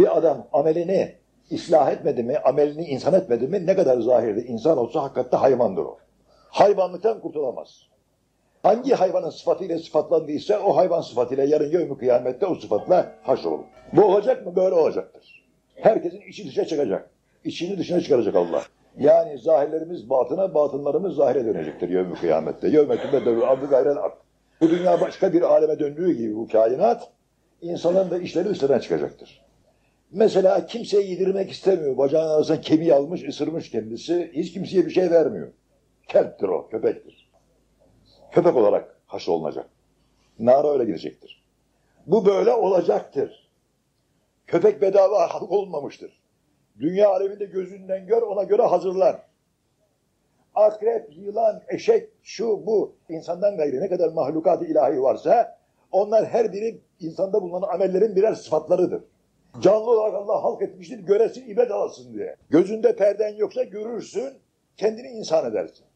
Bir adam amelini ıslah etmedi mi, amelini insan etmedi mi ne kadar zahirde insan olsa hakikatte hayvandır o. Hayvanlıktan kurtulamaz. Hangi hayvanın sıfatıyla sıfatlandıysa o hayvan sıfatıyla yarın yevmi kıyamette o sıfatla haşrolur. Bu olacak mı? Böyle olacaktır. Herkesin içi dışa çıkacak. İçini dışına çıkaracak Allah. Yani zahirlerimiz batına, batınlarımız zahire dönecektir yevmi kıyamette. Yevme tübeddelü abdü gayrel ak. Bu dünya başka bir aleme döndüğü gibi bu kainat, insanın da işleri dışlarına çıkacaktır. Mesela kimseye yedirmek istemiyor. Bacağının arasına kemiği almış, ısırmış kendisi. Hiç kimseye bir şey vermiyor. Kelptir o, köpektir. Köpek olarak haşrolunacak. Nara öyle gidecektir. Bu böyle olacaktır. Köpek bedava halk olmamıştır. Dünya aleminde gözünden gör, ona göre hazırlan. Akrep, yılan, eşek, şu bu, insandan gayrı ne kadar mahlukat-ı ilahi varsa, onlar her biri insanda bulunan amellerin birer sıfatlarıdır. Canlı olarak Allah halk etmiştir, göresin, ibret alasın diye. Gözünde perden yoksa görürsün, kendini insan edersin.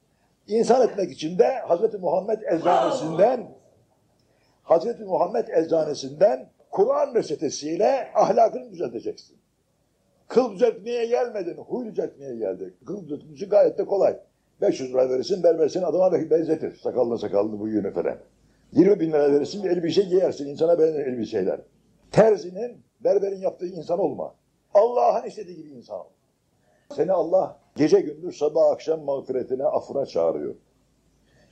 İnsan etmek için de Hz. Muhammed Eczanesi'nden Hz. Muhammed Eczanesi'nden Kur'an reçetesiyle ahlakını düzelteceksin. Kıl düzeltmeye gelmedin, huy düzeltmeye geldi. Kıl düzeltmesi gayet de kolay. 500 lira verirsin, berber seni adama benzetir. Sakalını sakalını bu yönü falan. 20 bin lira verirsin, bir elbise giyersin. insana benzer elbiseler. Terzinin, berberin yaptığı insan olma. Allah'ın istediği gibi insan ol. Seni Allah gece gündüz sabah akşam mağfiretine, affına çağırıyor.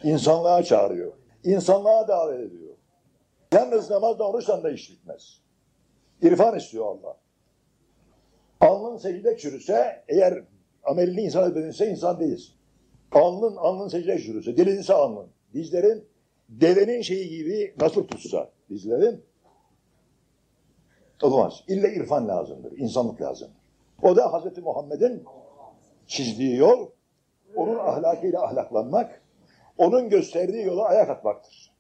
İnsanlığa çağırıyor. İnsanlığa davet ediyor. Yalnız namazla oruçla da iş bitmez. İrfan istiyor Allah. Alnın secde çürüse, eğer amelini insan edilse insan değilsin. Alnın, alnın secde çürüse, dilinse alnın. Dizlerin devenin şeyi gibi nasıl tutsa dizlerin olmaz. İlla irfan lazımdır, insanlık lazımdır. O da Hz. Muhammed'in çizdiği yol, onun ahlakıyla ahlaklanmak, onun gösterdiği yola ayak atmaktır.